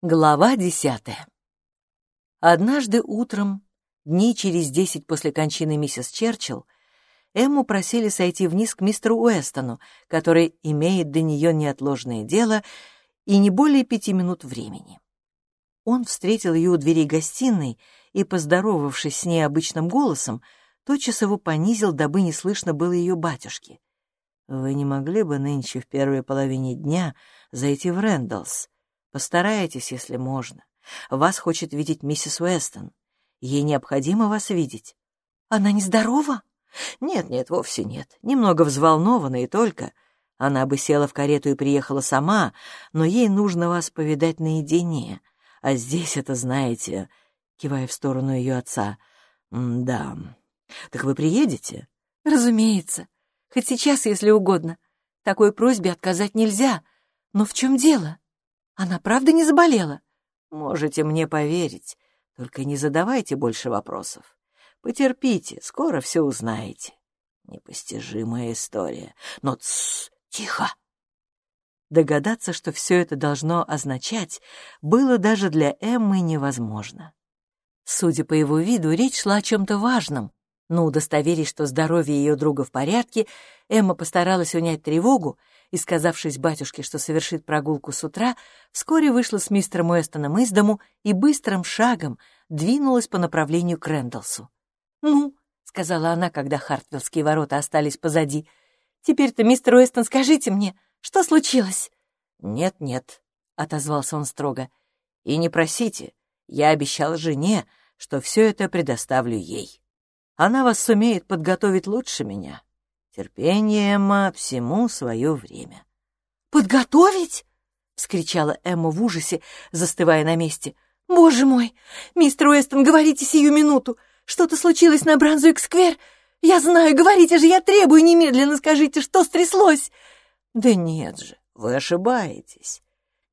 Глава десятая. Однажды утром, дней через десять после кончины миссис Черчилл, Эмму просили сойти вниз к мистеру Уэстону, который имеет до нее неотложное дело и не более пяти минут времени. Он встретил ее у дверей гостиной и, поздоровавшись с ней обычным голосом, тотчас его понизил, дабы не слышно было ее батюшки. «Вы не могли бы нынче в первой половине дня зайти в Рэндаллс?» Постарайтесь, если можно. Вас хочет видеть миссис Уэстон. Ей необходимо вас видеть. Она нездорова? Нет, нет, вовсе нет. Немного взволнована и только. Она бы села в карету и приехала сама, но ей нужно вас повидать наедине. А здесь это, знаете, кивая в сторону ее отца. да. Так вы приедете? Разумеется. Хоть сейчас, если угодно. Такой просьбе отказать нельзя. Но в чем дело? Она правда не заболела? Можете мне поверить, только не задавайте больше вопросов. Потерпите, скоро все узнаете. Непостижимая история. Но тссс, тихо. Догадаться, что все это должно означать, было даже для Эммы невозможно. Судя по его виду, речь шла о чем-то важном, но, удостоверясь, что здоровье ее друга в порядке, Эмма постаралась унять тревогу и, сказавшись батюшке, что совершит прогулку с утра, вскоре вышла с мистером Уэстоном из дому и быстрым шагом двинулась по направлению к Рэндалсу. «Ну», — сказала она, когда Хартвиллские ворота остались позади, «теперь-то, мистер Уэстон, скажите мне, что случилось?» «Нет-нет», — отозвался он строго, — «и не просите, я обещал жене, что все это предоставлю ей. Она вас сумеет подготовить лучше меня». Терпение, Эмма, всему свое время. «Подготовить?» — вскричала Эмма в ужасе, застывая на месте. «Боже мой! Мистер Уэстон, говорите сию минуту! Что-то случилось на Бранзуик-сквер? Я знаю, говорите же, я требую немедленно, скажите, что стряслось!» «Да нет же, вы ошибаетесь!»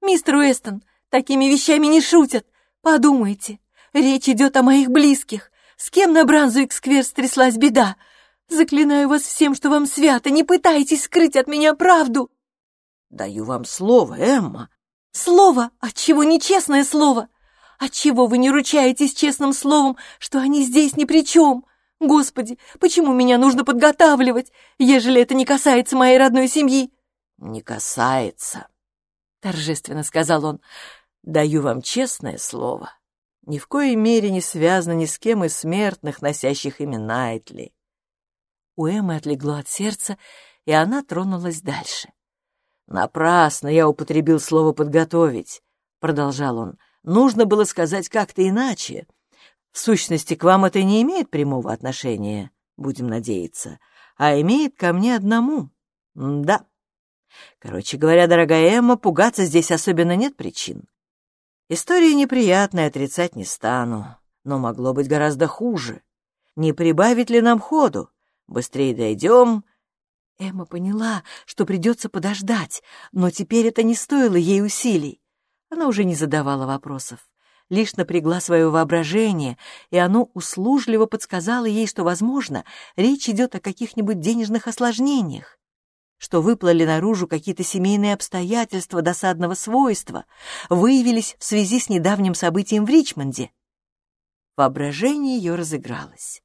«Мистер Уэстон, такими вещами не шутят! Подумайте, речь идет о моих близких! С кем на Бранзуик-сквер стряслась беда? Заклинаю вас всем, что вам свято, не пытайтесь скрыть от меня правду!» «Даю вам слово, Эмма!» «Слово? Отчего нечестное слово? Отчего вы не ручаетесь честным словом, что они здесь ни при чем? Господи, почему меня нужно подготавливать, ежели это не касается моей родной семьи?» «Не касается», — торжественно сказал он. «Даю вам честное слово. Ни в коей мере не связано ни с кем из смертных, носящих имя Найтли. У Эммы отлегло от сердца, и она тронулась дальше. «Напрасно я употребил слово «подготовить», — продолжал он. «Нужно было сказать как-то иначе. В сущности, к вам это не имеет прямого отношения, будем надеяться, а имеет ко мне одному. да. Короче говоря, дорогая Эмма, пугаться здесь особенно нет причин. История неприятная, отрицать не стану, но могло быть гораздо хуже. Не прибавить ли нам ходу? Быстрее дойдем». Эмма поняла, что придется подождать, но теперь это не стоило ей усилий. Она уже не задавала вопросов, лишь напрягла свое воображение, и оно услужливо подсказало ей, что, возможно, речь идет о каких-нибудь денежных осложнениях, что выплыли наружу какие-то семейные обстоятельства досадного свойства, выявились в связи с недавним событием в Ричмонде. Воображение ее разыгралось.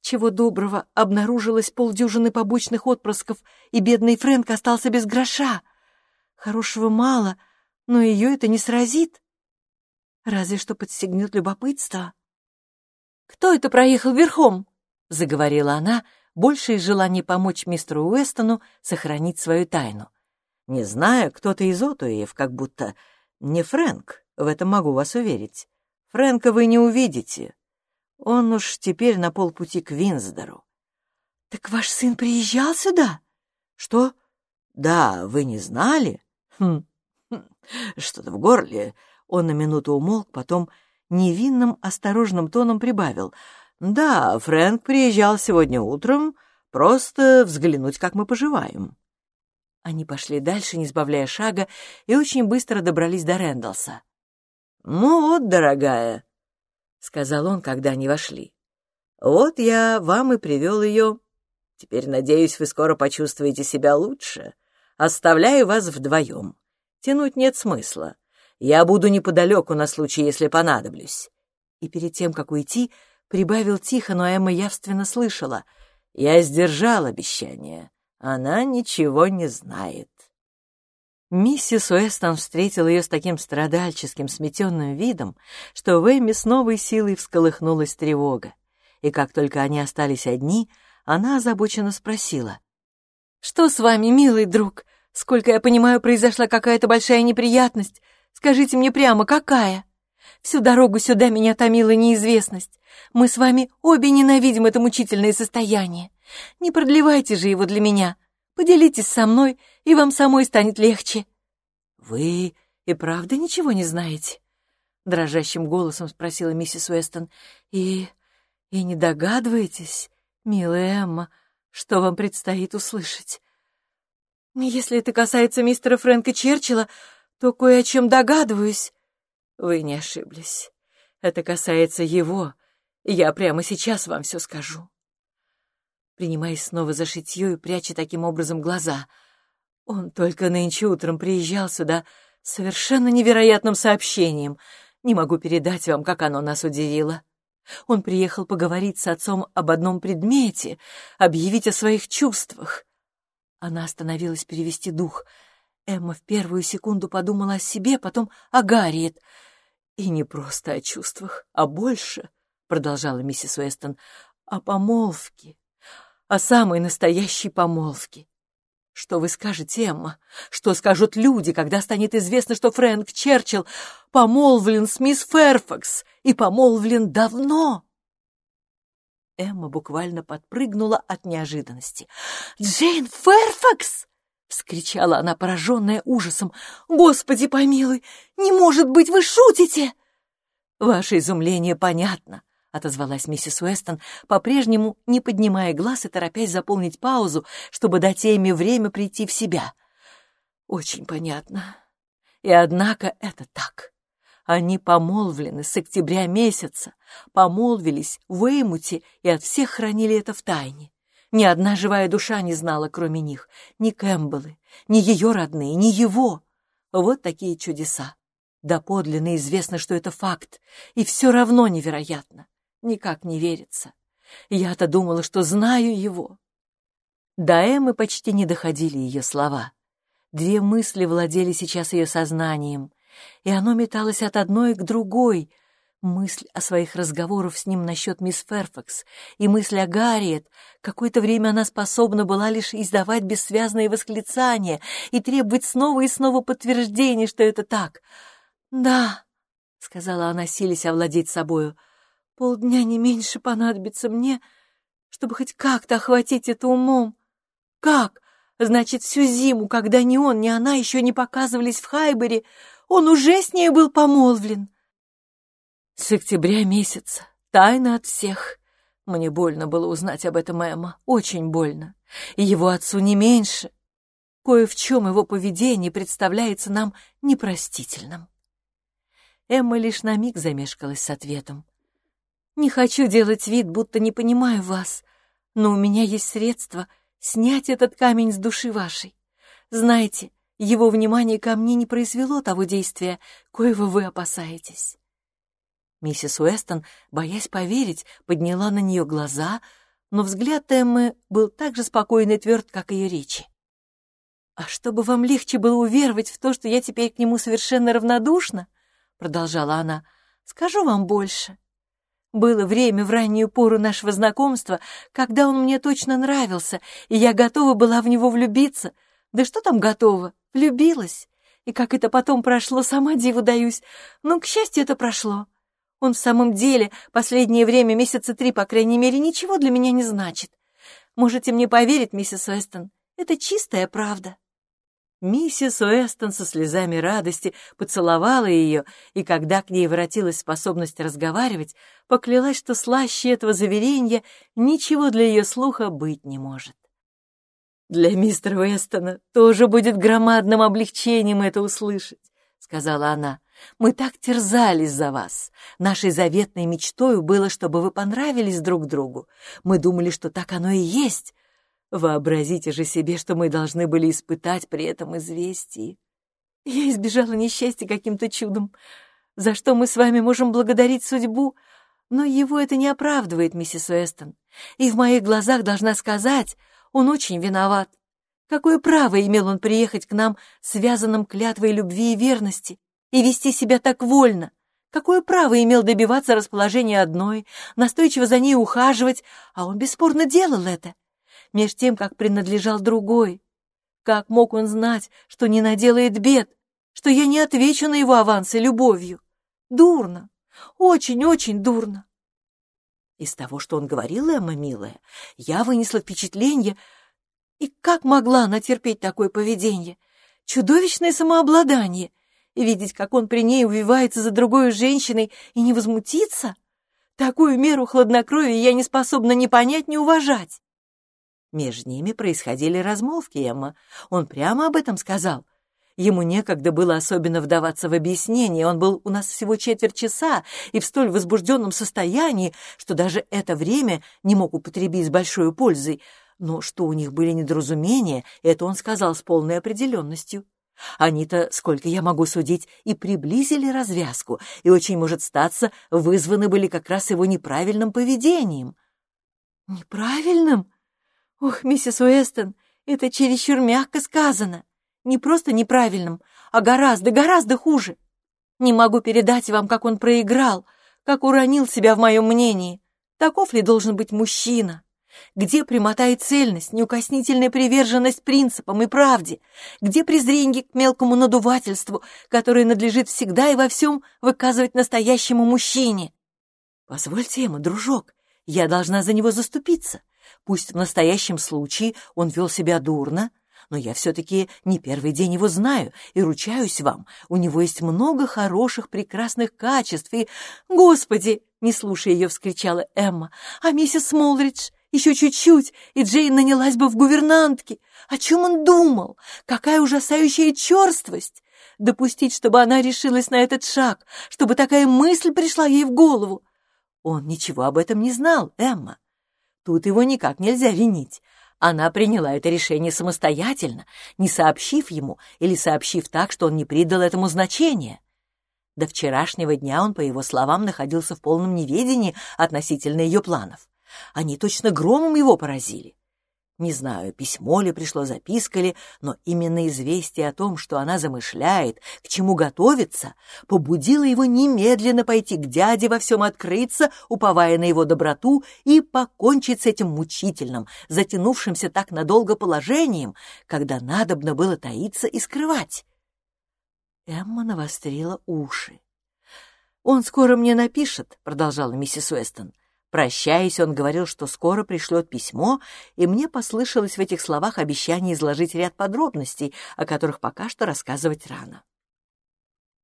Чего доброго, обнаружилось полдюжины побочных отпрысков, и бедный Фрэнк остался без гроша. Хорошего мало, но ее это не сразит. Разве что подстегнет любопытство. «Кто это проехал верхом?» — заговорила она, больше из желания помочь мистеру Уэстону сохранить свою тайну. «Не знаю, кто-то из Отуев, как будто не Фрэнк, в этом могу вас уверить. Фрэнка вы не увидите, он уж теперь на полпути к Винсдору. «Так ваш сын приезжал сюда?» «Что? Да, вы не знали?» хм. хм. Что-то в горле. Он на минуту умолк, потом невинным, осторожным тоном прибавил. «Да, Фрэнк приезжал сегодня утром, просто взглянуть, как мы поживаем». Они пошли дальше, не сбавляя шага, и очень быстро добрались до Рэндалса. «Ну вот, дорогая», — сказал он, когда они вошли. «Вот я вам и привел ее. Теперь, надеюсь, вы скоро почувствуете себя лучше. Оставляю вас вдвоем. Тянуть нет смысла. Я буду неподалеку на случай, если понадоблюсь». И перед тем, как уйти, прибавил тихо, но Эмма явственно слышала. «Я сдержал обещание. Она ничего не знает». Миссис Уэстон встретила ее с таким страдальческим, сметенным видом, что в Эмме с новой силой всколыхнулась тревога. И как только они остались одни, она озабоченно спросила. «Что с вами, милый друг? Сколько я понимаю, произошла какая-то большая неприятность. Скажите мне прямо, какая? Всю дорогу сюда меня томила неизвестность. Мы с вами обе ненавидим это мучительное состояние. Не продлевайте же его для меня. Поделитесь со мной, и вам самой станет легче». «Вы и правда ничего не знаете?» — дрожащим голосом спросила миссис Уэстон. «И... и не догадываетесь, милая Эмма, что вам предстоит услышать?» «Если это касается мистера Фрэнка Черчилля, то кое о чем догадываюсь». «Вы не ошиблись. Это касается его, я прямо сейчас вам все скажу принимаясь снова за шитье и пряча таким образом глаза. Он только нынче утром приезжал сюда с совершенно невероятным сообщением. Не могу передать вам, как оно нас удивило. Он приехал поговорить с отцом об одном предмете, объявить о своих чувствах. Она остановилась перевести дух. Эмма в первую секунду подумала о себе, потом о Гарриет. «И не просто о чувствах, а больше», — продолжала миссис Уэстон, — «о помолвке, о самой настоящей помолвке. Что вы скажете, Эмма? Что скажут люди, когда станет известно, что Фрэнк Черчилл помолвлен с мисс Ферфакс и помолвлен давно? Эмма буквально подпрыгнула от неожиданности. «Джейн Ферфакс!» — вскричала она, пораженная ужасом. «Господи помилуй! Не может быть, вы шутите!» «Ваше изумление понятно. — отозвалась миссис Уэстон, по-прежнему не поднимая глаз и торопясь заполнить паузу, чтобы дать Эми время прийти в себя. «Очень понятно. И однако это так. Они помолвлены с октября месяца, помолвились в Эймуте и от всех хранили это в тайне. Ни одна живая душа не знала, кроме них, ни Кэмпбеллы, ни ее родные, ни его. Вот такие чудеса. Да подлинно известно, что это факт, и все равно невероятно. Никак не верится. Я-то думала, что знаю его. До Эммы почти не доходили ее слова. Две мысли владели сейчас ее сознанием, и оно металось от одной к другой. Мысль о своих разговорах с ним насчет мисс Ферфакс и мысль о Гарриет. Какое-то время она способна была лишь издавать бессвязные восклицания и требовать снова и снова подтверждения, что это так. «Да», — сказала она, силясь овладеть собою, — Полдня не меньше понадобится мне, чтобы хоть как-то охватить это умом. Как? Значит, всю зиму, когда ни он, ни она еще не показывались в Хайбере, он уже с ней был помолвлен. С октября месяца. Тайна от всех. Мне больно было узнать об этом Эмма. Очень больно. И его отцу не меньше. Кое в чем его поведение представляется нам непростительным. Эмма лишь на миг замешкалась с ответом. Не хочу делать вид, будто не понимаю вас, но у меня есть средства снять этот камень с души вашей. Знаете, его внимание ко мне не произвело того действия, коего вы опасаетесь. Миссис Уэстон, боясь поверить, подняла на нее глаза, но взгляд Эммы был так же спокойный и тверд, как ее речи. «А чтобы вам легче было уверовать в то, что я теперь к нему совершенно равнодушна, — продолжала она, — скажу вам больше. Было время в раннюю пору нашего знакомства, когда он мне точно нравился, и я готова была в него влюбиться. Да что там готова? Влюбилась. И как это потом прошло, сама диву даюсь. Но, к счастью, это прошло. Он в самом деле последнее время, месяца три, по крайней мере, ничего для меня не значит. Можете мне поверить, миссис Уэстон, это чистая правда. Миссис Уэстон со слезами радости поцеловала ее, и когда к ней воротилась способность разговаривать, поклялась, что слаще этого заверения ничего для ее слуха быть не может. «Для мистера Уэстона тоже будет громадным облегчением это услышать», — сказала она. «Мы так терзались за вас. Нашей заветной мечтой было, чтобы вы понравились друг другу. Мы думали, что так оно и есть, Вообразите же себе, что мы должны были испытать при этом известии. Я избежала несчастья каким-то чудом, за что мы с вами можем благодарить судьбу, но его это не оправдывает, миссис Уэстон. И в моих глазах должна сказать, он очень виноват. Какое право имел он приехать к нам, связанным клятвой любви и верности, и вести себя так вольно? Какое право имел добиваться расположения одной, настойчиво за ней ухаживать, а он бесспорно делал это, меж тем, как принадлежал другой? Как мог он знать, что не наделает бед, что я не отвечу на его авансы любовью? Дурно, очень-очень дурно. Из того, что он говорил, Эмма, милая, я вынесла впечатление, и как могла она терпеть такое поведение? Чудовищное самообладание. И видеть, как он при ней увивается за другой женщиной и не возмутиться? Такую меру хладнокровия я не способна ни понять, ни уважать. Между ними происходили размолвки, Эмма. Он прямо об этом сказал. Ему некогда было особенно вдаваться в объяснение. Он был у нас всего четверть часа и в столь возбужденном состоянии, что даже это время не мог употребить с большой пользой. Но что у них были недоразумения, это он сказал с полной определенностью. Они-то, сколько я могу судить, и приблизили развязку, и очень может статься, вызваны были как раз его неправильным поведением. «Неправильным? Ох, миссис Уэстон, это чересчур мягко сказано. Не просто неправильным, а гораздо, гораздо хуже. Не могу передать вам, как он проиграл, как уронил себя в моем мнении. Таков ли должен быть мужчина?» Где прямота и цельность, неукоснительная приверженность принципам и правде? Где презрение к мелкому надувательству, которое надлежит всегда и во всем выказывать настоящему мужчине? Позвольте ему, дружок, я должна за него заступиться. Пусть в настоящем случае он вел себя дурно, но я все-таки не первый день его знаю и ручаюсь вам, у него есть много хороших, прекрасных качеств и... Господи! Не слушая ее, вскричала Эмма. А миссис Смолридж? Еще чуть-чуть, и Джейн нанялась бы в гувернантки. О чем он думал? Какая ужасающая черствость! Допустить, чтобы она решилась на этот шаг, чтобы такая мысль пришла ей в голову. Он ничего об этом не знал, Эмма. Тут его никак нельзя винить. Она приняла это решение самостоятельно, не сообщив ему или сообщив так, что он не придал этому значения. До вчерашнего дня он, по его словам, находился в полном неведении относительно ее планов. Они точно громом его поразили. Не знаю, письмо ли пришло, записка ли, но именно известие о том, что она замышляет, к чему готовится, побудило его немедленно пойти к дяде во всем открыться, уповая на его доброту, и покончить с этим мучительным, затянувшимся так надолго положением, когда надобно было таиться и скрывать. Эмма навострила уши. «Он скоро мне напишет», — продолжала миссис Уэстон. Прощаясь, он говорил, что скоро пришлет письмо, и мне послышалось в этих словах обещание изложить ряд подробностей, о которых пока что рассказывать рано.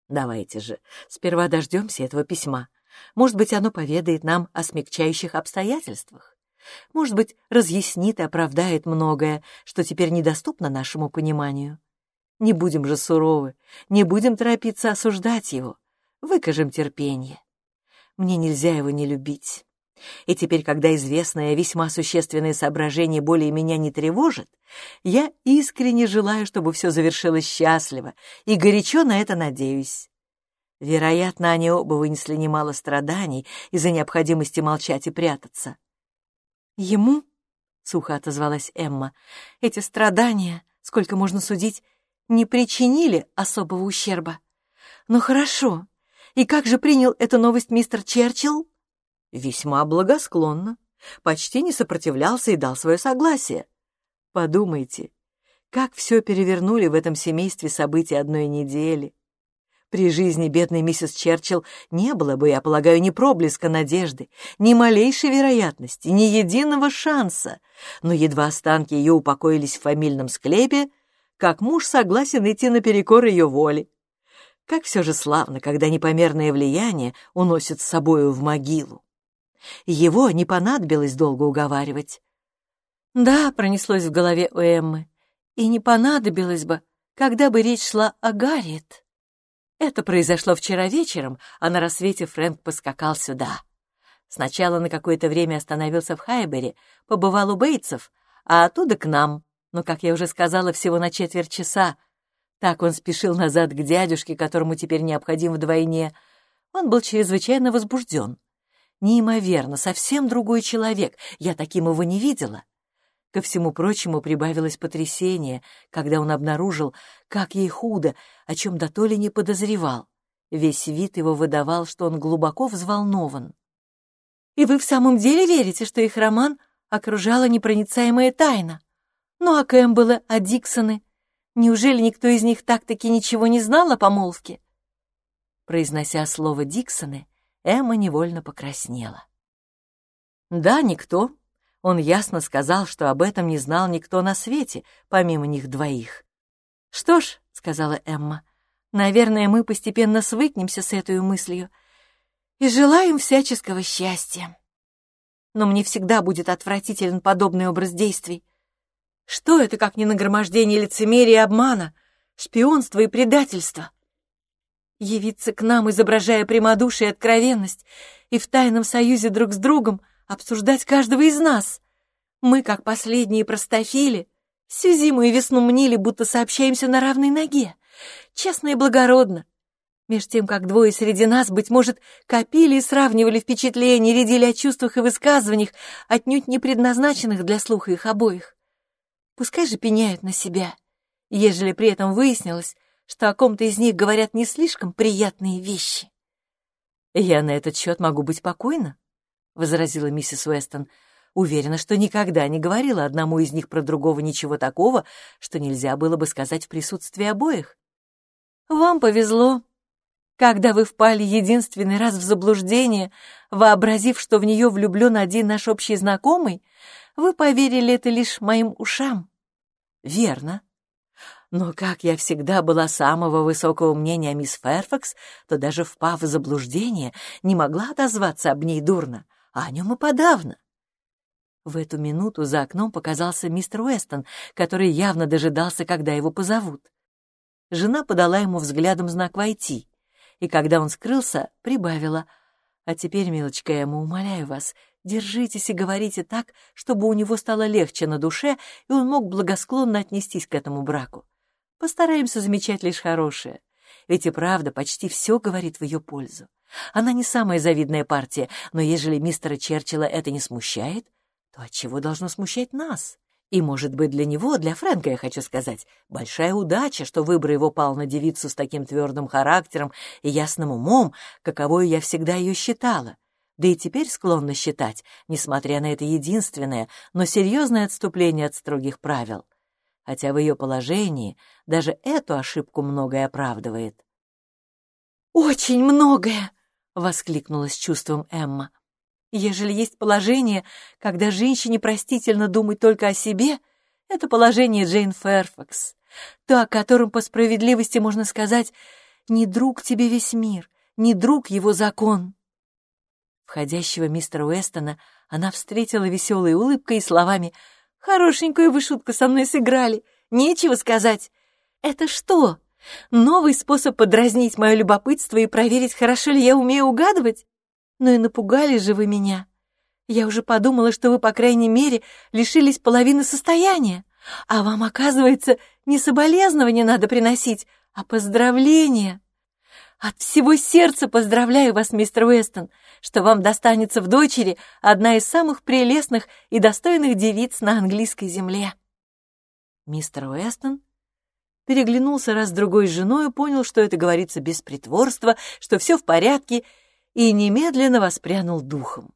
Давайте же сперва дождемся этого письма. Может быть, оно поведает нам о смягчающих обстоятельствах. Может быть, разъяснит и оправдает многое, что теперь недоступно нашему пониманию. Не будем же суровы, не будем торопиться осуждать его. Выкажем терпение. Мне нельзя его не любить. И теперь, когда известное весьма существенное соображение более меня не тревожит, я искренне желаю, чтобы все завершилось счастливо, и горячо на это надеюсь. Вероятно, они оба вынесли немало страданий из-за необходимости молчать и прятаться. «Ему?» — сухо отозвалась Эмма. «Эти страдания, сколько можно судить, не причинили особого ущерба. Ну хорошо, и как же принял эту новость мистер Черчилл?» Весьма благосклонно, почти не сопротивлялся и дал свое согласие. Подумайте, как все перевернули в этом семействе события одной недели. При жизни бедной миссис Черчилл не было бы, я полагаю, ни проблеска надежды, ни малейшей вероятности, ни единого шанса. Но едва останки ее упокоились в фамильном склепе, как муж согласен идти наперекор ее воле. Как все же славно, когда непомерное влияние уносит с собою в могилу. Его не понадобилось долго уговаривать. Да, пронеслось в голове у Эммы, и не понадобилось бы, когда бы речь шла о Гарриет. Это произошло вчера вечером, а на рассвете Фрэнк поскакал сюда. Сначала на какое-то время остановился в Хайбере, побывал у Бейтсов, а оттуда к нам, но, как я уже сказала, всего на четверть часа. Так он спешил назад к дядюшке, которому теперь необходим вдвойне. Он был чрезвычайно возбужден. Неимоверно, совсем другой человек, я таким его не видела. Ко всему прочему прибавилось потрясение, когда он обнаружил, как ей худо, о чем до то ли не подозревал. Весь вид его выдавал, что он глубоко взволнован. «И вы в самом деле верите, что их роман окружала непроницаемая тайна? Ну а Кэмпбеллы, а Диксоны? Неужели никто из них так-таки ничего не знал о помолвке?» Произнося слово «Диксоны», Эмма невольно покраснела. «Да, никто», он ясно сказал, что об этом не знал никто на свете, помимо них двоих. «Что ж», — сказала Эмма, — «наверное, мы постепенно свыкнемся с этой мыслью и желаем всяческого счастья. Но мне всегда будет отвратителен подобный образ действий. Что это, как не нагромождение лицемерия и обмана, шпионства и предательства? Явиться к нам, изображая прямодушие и откровенность, и в тайном союзе друг с другом — обсуждать каждого из нас. Мы, как последние простофили, всю зиму и весну мнили, будто сообщаемся на равной ноге. Честно и благородно. Меж тем, как двое среди нас, быть может, копили и сравнивали впечатления, рядили о чувствах и высказываниях, отнюдь не предназначенных для слуха их обоих. Пускай же пеняют на себя, ежели при этом выяснилось, что о ком-то из них говорят не слишком приятные вещи. Я на этот счет могу быть покойна, возразила миссис Уэстон. Уверена, что никогда не говорила одному из них про другого ничего такого, что нельзя было бы сказать в присутствии обоих. Вам повезло. Когда вы впали единственный раз в заблуждение, вообразив, что в нее влюблен один наш общий знакомый, вы поверили это лишь моим ушам. Верно. Но как я всегда была самого высокого мнения мисс Ферфакс, то даже впав в заблуждение, не могла отозваться об ней дурно а о нем и подавно. В эту минуту за окном показался мистер Уэстон, который явно дожидался, когда его позовут. Жена подала ему взглядом знак «Войти», и когда он скрылся, прибавила. «А теперь, милочка, ему умоляю вас, держитесь и говорите так, чтобы у него стало легче на душе, и он мог благосклонно отнестись к этому браку. Постараемся замечать лишь хорошее, ведь и правда почти все говорит в ее пользу. Она не самая завидная партия, но ежели мистера Черчилла это не смущает, то отчего должно смущать нас? И, может быть, для него, для Фрэнка, я хочу сказать, большая удача, что выбор его пал на девицу с таким твердым характером и ясным умом, каковой я всегда ее считала. Да и теперь склонна считать, несмотря на это единственное, но серьезное отступление от строгих правил. Хотя в ее положении даже эту ошибку многое оправдывает. «Очень многое!» воскликнула с чувством Эмма. Ежели есть положение, когда женщине простительно думать только о себе, это положение Джейн Ферфакс, то, о котором по справедливости можно сказать «не друг тебе весь мир, не друг его закон». Входящего мистера Уэстона она встретила веселой улыбкой и словами «Хорошенькую вы шутку со мной сыграли, нечего сказать». «Это что?» Новый способ подразнить мое любопытство и проверить, хорошо ли я умею угадывать? Ну и напугали же вы меня. Я уже подумала, что вы, по крайней мере, лишились половины состояния. А вам, оказывается, не соболезнования надо приносить, а поздравления. От всего сердца поздравляю вас, мистер Уэстон, что вам достанется в дочери одна из самых прелестных и достойных девиц на английской земле. Мистер Уэстон переглянулся раз-другой с женой, понял, что это говорится без притворства, что все в порядке, и немедленно воспрянул духом.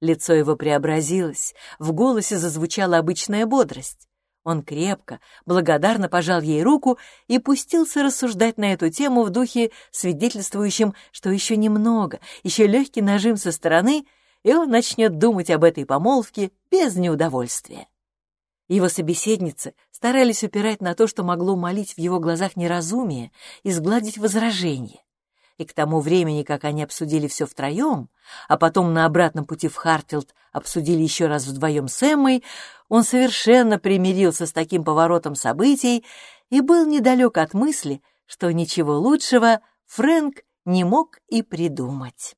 Лицо его преобразилось, в голосе зазвучала обычная бодрость. Он крепко, благодарно пожал ей руку и пустился рассуждать на эту тему в духе, свидетельствующем, что еще немного, еще легкий нажим со стороны, и он начнет думать об этой помолвке без неудовольствия. Его собеседницы старались упирать на то, что могло молить в его глазах неразумие и сгладить возражение. И к тому времени, как они обсудили все втроем, а потом на обратном пути в Хартфилд обсудили еще раз вдвоем с Эммой, он совершенно примирился с таким поворотом событий и был недалек от мысли, что ничего лучшего Фрэнк не мог и придумать.